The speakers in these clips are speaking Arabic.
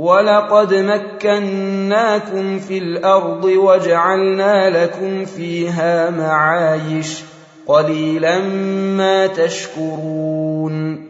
ولقد مكناكم في الأرض وجعلنا لكم فيها معايش قليلا ما تشكرون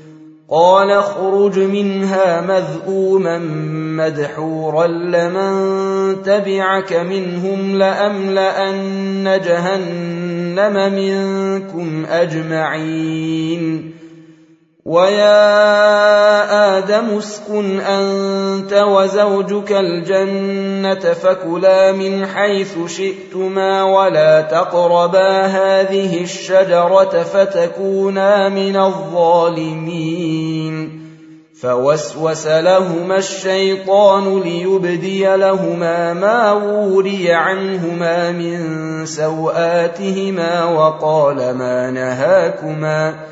قال اخرج منها مذءوما مدحورا لمن تبعك منهم لأملأن جهنم منكم أجمعين ويا آدم اسكن انت وزوجك الجنه فكلا من حيث شئتما ولا تقربا هذه الشجره فتكونا من الظالمين فوسوس لهما الشيطان ليبدي لهما ما وري عنهما من سواتهما وقال ما نهاكما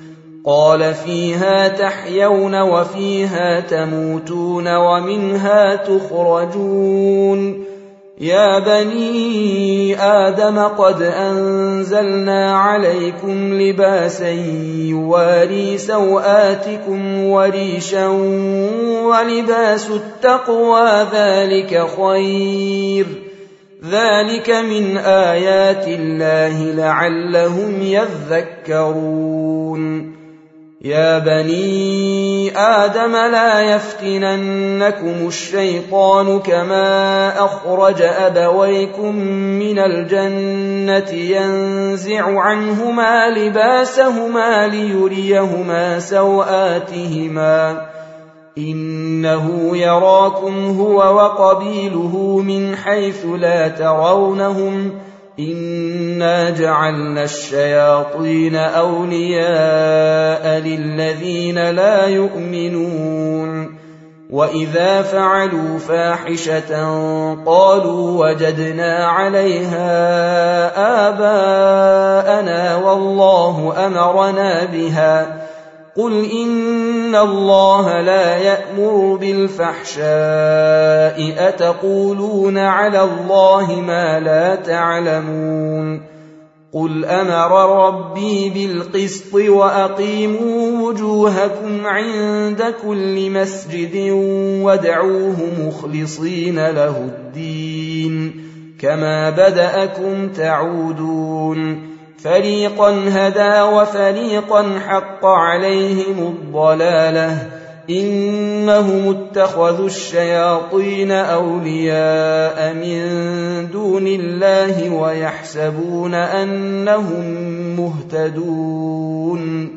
قال فيها تحيون وفيها تموتون ومنها تخرجون. يا بني آدم قد أنزلنا عليكم لباسا يواري سوآتكم وريشا ولباس التقوى ذلك خير. ذلك من آيات الله لعلهم يذكرون. يا بني آدم لا يفتننكم الشيطان كما أخرج أبويكم من الجنة ينزع عنهما لباسهما ليريهما سوآتهما إنه يراكم هو وقبيله من حيث لا ترونهم انا جعلنا الشياطين اولياء للذين لا يؤمنون واذا فعلوا فاحشه قالوا وجدنا عليها اباءنا والله امرنا بها قل ان الله لا يامر بالفحشاء اتقولون على الله ما لا تعلمون قل أمر ربي بالقسط واقيموا وجوهكم عند كل مسجد وادعوه مخلصين له الدين كما بداكم تعودون فريقا هدى وفريقا حق عليهم الضلاله انهم اتخذوا الشياطين اولياء من دون الله ويحسبون انهم مهتدون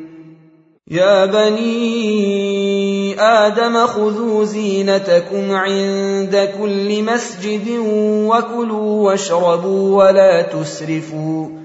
يا بني آدم خذوا زينتكم عند كل مسجد وكلوا واشربوا ولا تسرفوا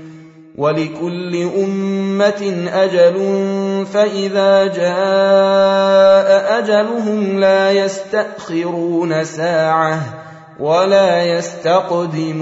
ولكل أمة أجل فإذا جاء أجلهم لا يستأخرون ساعة ولا يستقدمون.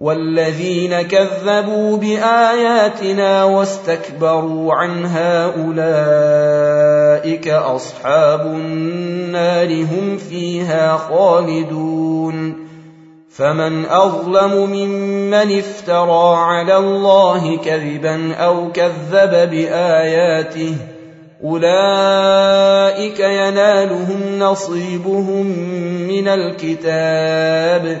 والذين كذبوا بآياتنا واستكبروا عنها أولئك أصحاب النار هم فيها خالدون فمن أظلم ممن افترى على الله كذبا أو كذب بآياته أولئك ينالهم نصيبهم من الكتاب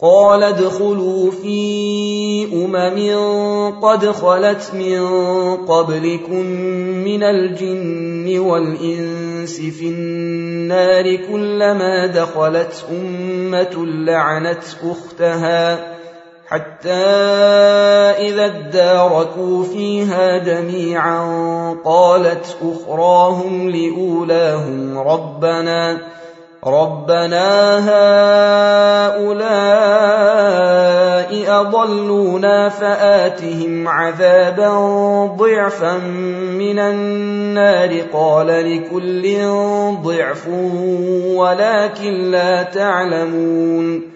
قال ادخلوا في أمم قد خلت من قبلكم من الجن والإنس في النار كلما دخلت أمة لعنت أختها حتى إذا اداركوا فيها جميعا قالت أخراهم لأولاهم ربنا ربنا هؤلاء اضلونا فاتهم عذابا ضعفا من النار قال لكل ضعف ولكن لا تعلمون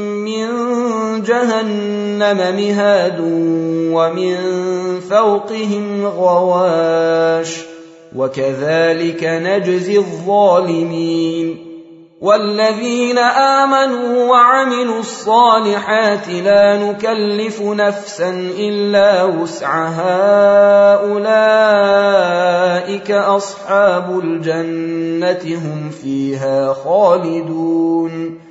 من جهنم مهاد ومن فوقهم غواش وكذلك نجزي الظالمين والذين آمنوا وعملوا الصالحات لا نكلف نفسا إلا وسعها أولئك أصحاب الجنة هم فيها خالدون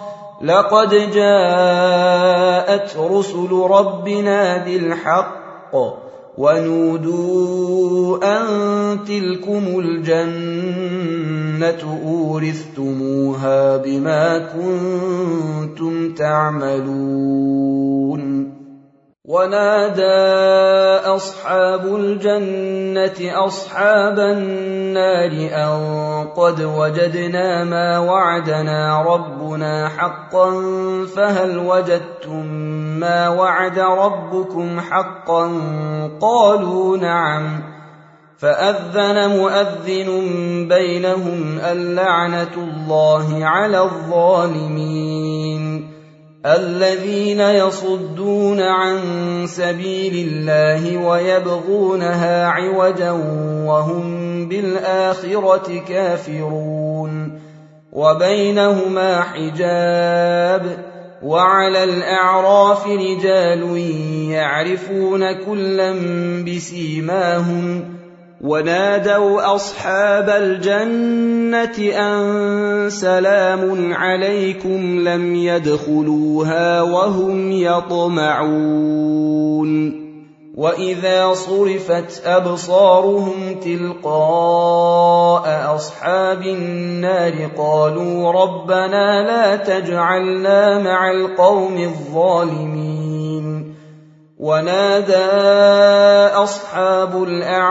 لقد جاءت رسل ربنا بالحق ونودوا أن تلكم الجنة أورثتموها بما كنتم تعملون ونادى أصحاب الجنة أصحاب النار أن قد وجدنا ما وعدنا ربنا حقا فهل وجدتم ما وعد ربكم حقا؟ قالوا نعم. فأذن مؤذن بينهم اللعنه الله على الظالمين. الذين يصدون عن سبيل الله ويبغونها عوجا وهم بالآخرة كافرون. وبينهما حجاب وعلى الأعراف رجال يعرفون كلا بسيماهم ونادوا أصحاب الجنة أن سلام عليكم لم يدخلوها وهم يطمعون. وإذا صرفت أبصارهم تلقاء أصحاب النار قالوا ربنا لا تجعلنا مع القوم الظالمين. ونادى أصحاب الاعراف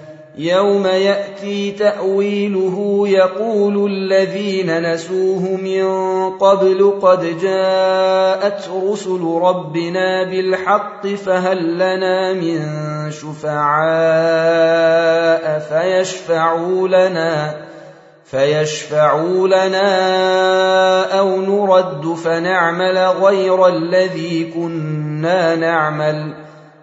يوم ياتي تاويله يقول الذين نسوه من قبل قد جاءت رسل ربنا بالحق فهل لنا من شفعاء فيشفعوا لنا فيشفعوا لنا أو نرد فنعمل غير الذي كنا نعمل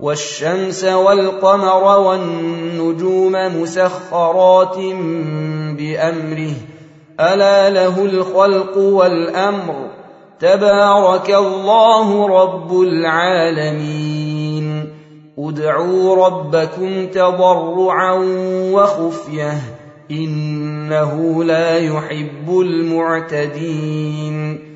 والشمس والقمر والنجوم مسخرات بأمره. ألا له الخلق والأمر. تبارك الله رب العالمين. ادعوا ربكم تضرعا وخفية. إنه لا يحب المعتدين.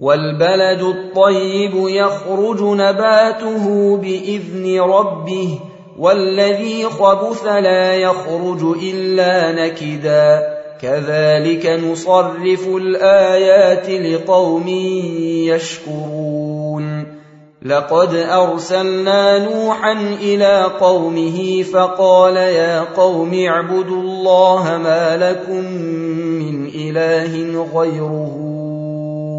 والبلد الطيب يخرج نباته بإذن ربه والذي خبث لا يخرج إلا نكدا. كذلك نصرف الآيات لقوم يشكرون. لقد أرسلنا نوحا إلى قومه فقال يا قوم اعبدوا الله ما لكم من إله غيره.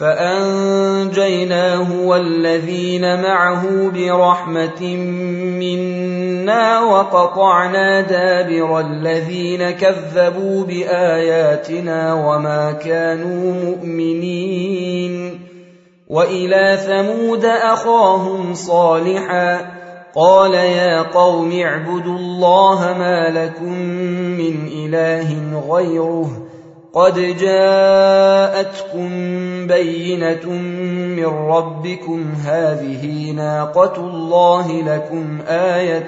فأنجيناه والذين معه برحمة منا وقطعنا دابر الذين كذبوا بآياتنا وما كانوا مؤمنين وإلى ثمود أخاهم صالحا قال يا قوم اعبدوا الله ما لكم من إله غيره قد جاءتكم بينه من ربكم هذه ناقه الله لكم إيه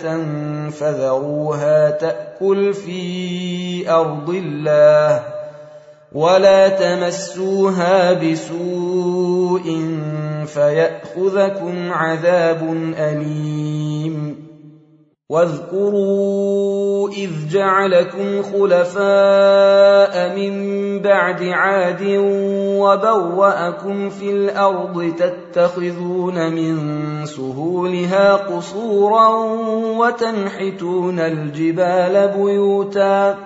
فذروها تاكل في ارض الله ولا تمسوها بسوء فياخذكم عذاب اليم واذكروا إذ جعلكم خلفاء من بعد عاد وبواكم في الأرض تتخذون من سهولها قصورا وتنحتون الجبال بيوتا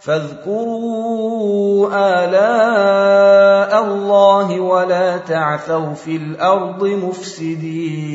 فاذكروا آلاء الله ولا تعثوا في الأرض مفسدين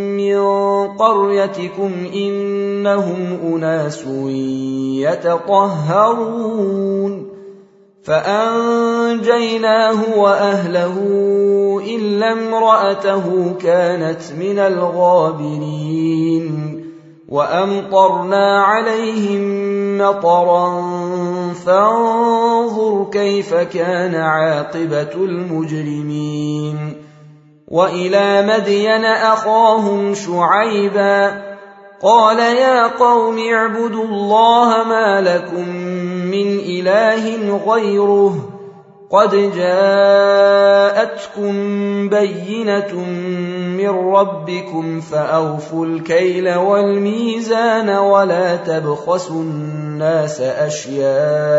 من قريتكم إنهم أناس يتطهرون فأنجيناه وأهله إلا امرأته كانت من الغابرين وأمطرنا عليهم مطرا فانظر كيف كان عاقبة المجرمين وإلى مدين أخاهم شعيبا قال يا قوم اعبدوا الله ما لكم من إله غيره قد جاءتكم بينه من ربكم فاوفوا الكيل والميزان ولا تبخسوا الناس اشياءهم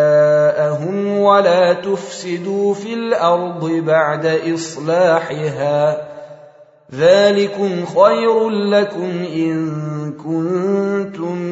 ولا تفسدوا في الأرض بعد اصلاحها ذلكم خير لكم ان كنتم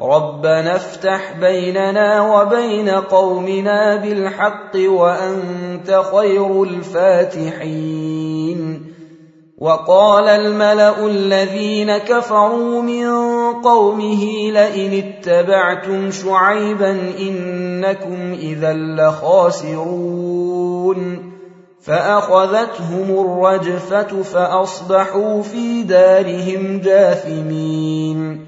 ربنا افتح بيننا وبين قومنا بالحق وأنت خير الفاتحين. وقال الملأ الذين كفروا من قومه لئن اتبعتم شعيبا إنكم إذا لخاسرون. فأخذتهم الرجفة فأصبحوا في دارهم جاثمين.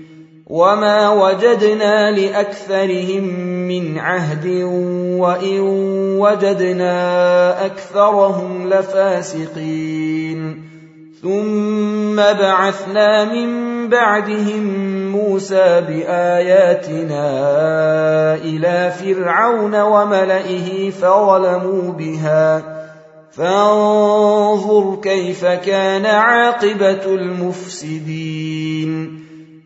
وما وجدنا لاكثرهم من عهد وان وجدنا اكثرهم لفاسقين ثم بعثنا من بعدهم موسى باياتنا إلى فرعون وملئه فظلموا بها فانظر كيف كان عاقبه المفسدين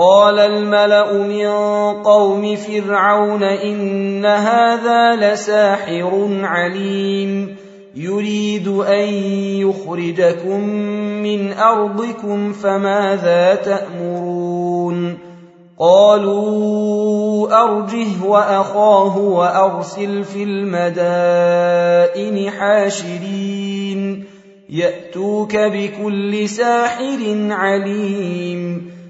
قال الملأ من قوم فرعون إن هذا لساحر عليم. يريد أن يخرجكم من أرضكم فماذا تأمرون؟ قالوا أرجه وأخاه وأرسل في المدائن حاشرين. يأتوك بكل ساحر عليم.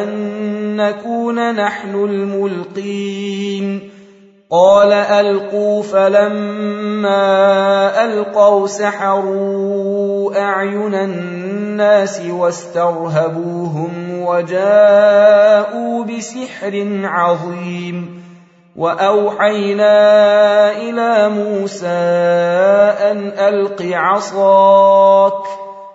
أن نكون نحن الملقين قال القوا فلما القوا سحروا اعين الناس واسترهبوهم وجاءوا بسحر عظيم واوحينا إلى موسى ان الق عصاك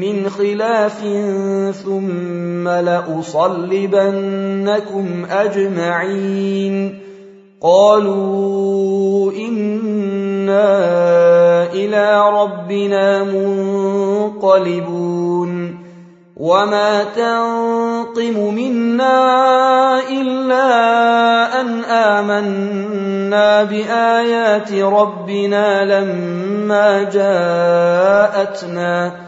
من خلاف ثم لأصلبنكم أجمعين. قالوا إنا إلى ربنا منقلبون. وما تنقم منا إلا أن آمنا بآيات ربنا لما جاءتنا.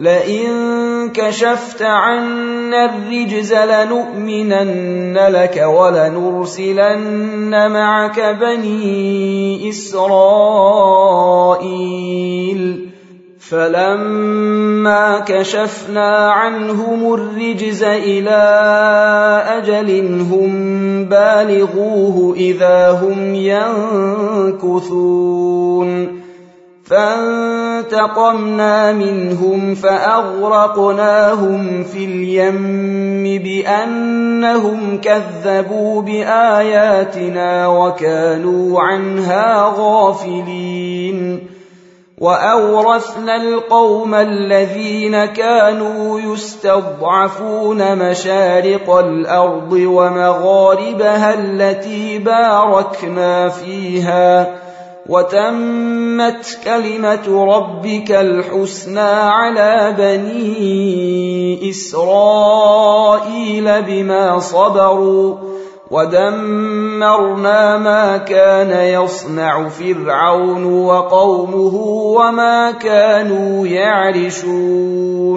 لئن كشفت عنا الرجز لنؤمنن لك ولنرسلن معك بني إسرائيل. فلما كشفنا عنهم الرجز إلى أجل هم بالغوه إذا هم ينكثون. فانتقمنا منهم فأغرقناهم في اليم بأنهم كذبوا بآياتنا وكانوا عنها غافلين. وأورثنا القوم الذين كانوا يستضعفون مشارق الأرض ومغاربها التي باركنا فيها. وتمت كلمة ربك الحسنى على بني إسرائيل بما صبروا ودمرنا ما كان يصنع فرعون وقومه وما كانوا يعرشون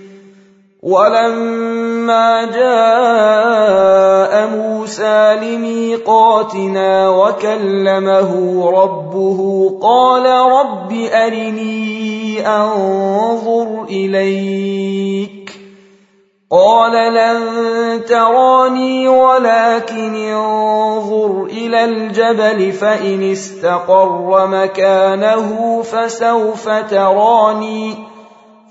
ولما جاء موسى لميقاتنا وكلمه ربه قال رب أرني أنظر إليك. قال لن تراني ولكن انظر إلى الجبل فإن استقر مكانه فسوف تراني.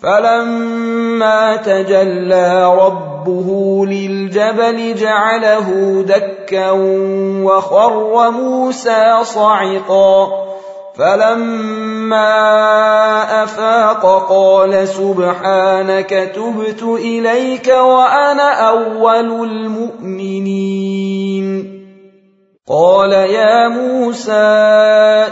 فلما تجلى ربه للجبل جعله دكا وخر موسى صعقا فلما افاق قال سبحانك تبت اليك وأنا اول المؤمنين قال يا موسى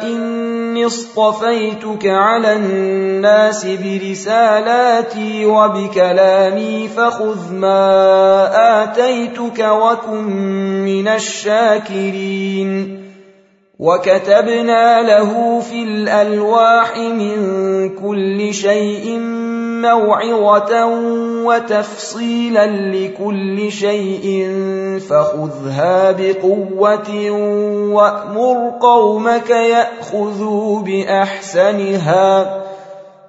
إني اصطفيتك على الناس برسالاتي وبكلامي فخذ ما آتيتك وكن من الشاكرين. وكتبنا له في الألواح من كل شيء موعظة وتفصيلا لكل شيء فخذها بقوة وأمر قومك يأخذوا بأحسنها.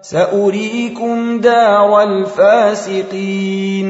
سأريكم دار الفاسقين.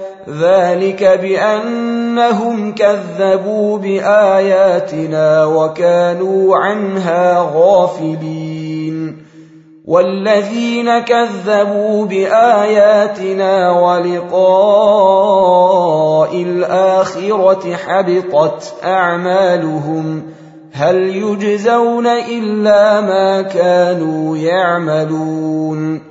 ذلك بأنهم كذبوا بآياتنا وكانوا عنها غافلين. والذين كذبوا بآياتنا ولقاء الآخرة حبطت أعمالهم هل يجزون إلا ما كانوا يعملون.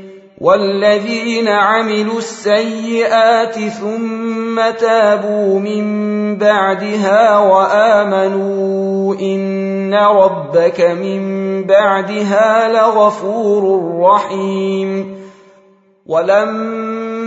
والذين عملوا السيئات ثم تابوا من بعدها وامنوا ان ربك من بعدها لغفور رحيم ولما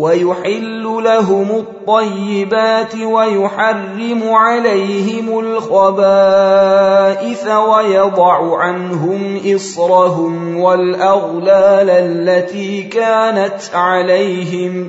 ويحل لهم الطيبات ويحرم عليهم الخبائث ويضع عنهم إصرهم والأغلال التي كانت عليهم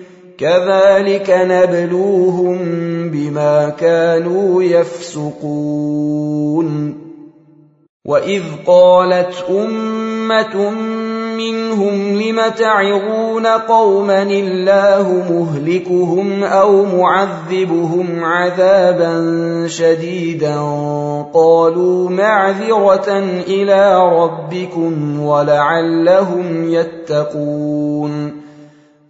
كذلك نبلوهم بما كانوا يفسقون. واذ قالت امه منهم لم تعظون قوما الله مهلكهم أو معذبهم عذابا شديدا قالوا معذره إلى ربكم ولعلهم يتقون.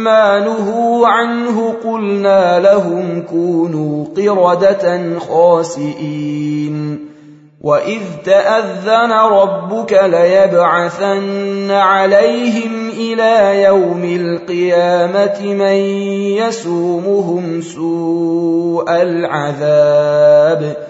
عما نهوا عنه قلنا لهم كونوا قردة خاسئين. وإذ تأذن ربك ليبعثن عليهم إلى يوم القيامة من يسومهم سوء العذاب.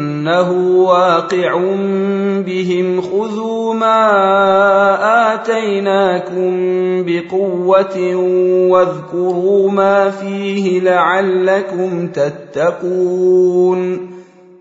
إنه واقع بهم. خذوا ما آتيناكم بقوة واذكروا ما فيه لعلكم تتقون.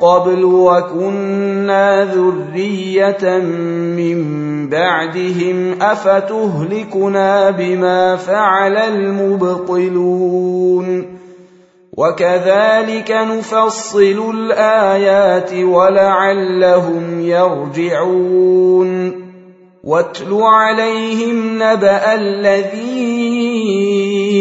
قبل وكنا ذرية من بعدهم أفتهلكنا بما فعل المبطلون وكذلك نفصل الآيات ولعلهم يرجعون واتل عليهم نبأ الذي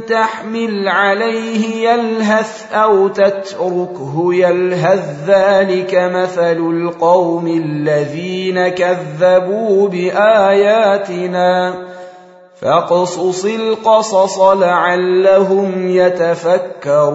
تحمل عليه يلهث أو تتركه يلهث ذلك مثل القوم الذين كذبوا بآياتنا. فاقصص القصص لعلهم يتفكرون.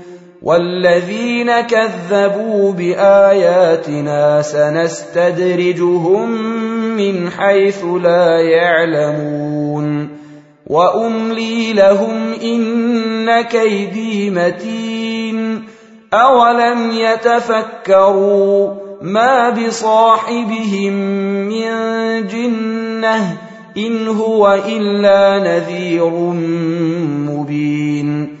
والذين كذبوا بآياتنا سنستدرجهم من حيث لا يعلمون وأملي لهم إن كيدي متين أولم يتفكروا ما بصاحبهم من جنة إن هو إلا نذير مبين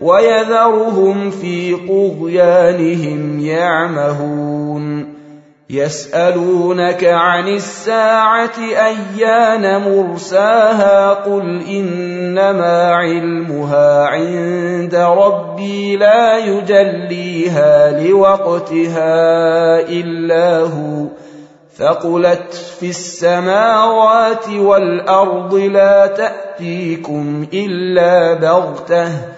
ويذرهم في طغيانهم يعمهون. يسألونك عن الساعة أيان مرساها؟ قل إنما علمها عند ربي لا يجليها لوقتها إلا هو. ثقلت في السماوات والأرض لا تأتيكم إلا بغتة.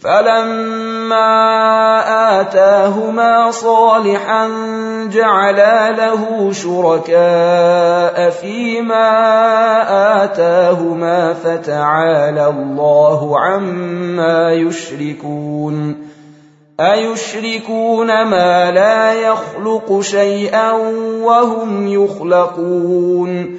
فلما اتاهما صالحا جعلا له شركاء فيما اتاهما فتعالى الله عما يشركون ايشركون ما لا يخلق شيئا وهم يخلقون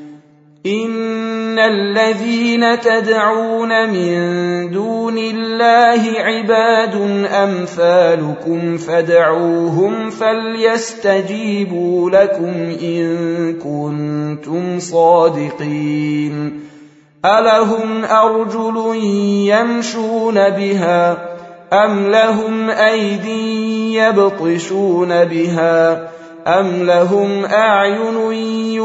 ان الذين تدعون من دون الله عباد امثالكم فدعوهم فليستجيبوا لكم ان كنتم صادقين الهم ارجل يمشون بها ام لهم ايدي يبطشون بها أم لهم أعين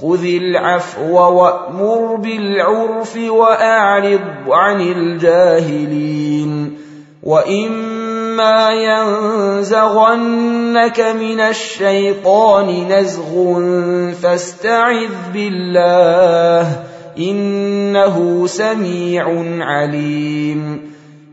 خذ العفو وأمر بالعرف وأعرض عن الجاهلين وإما ينزغنك من الشيطان نزغ فاستعذ بالله إنه سميع عليم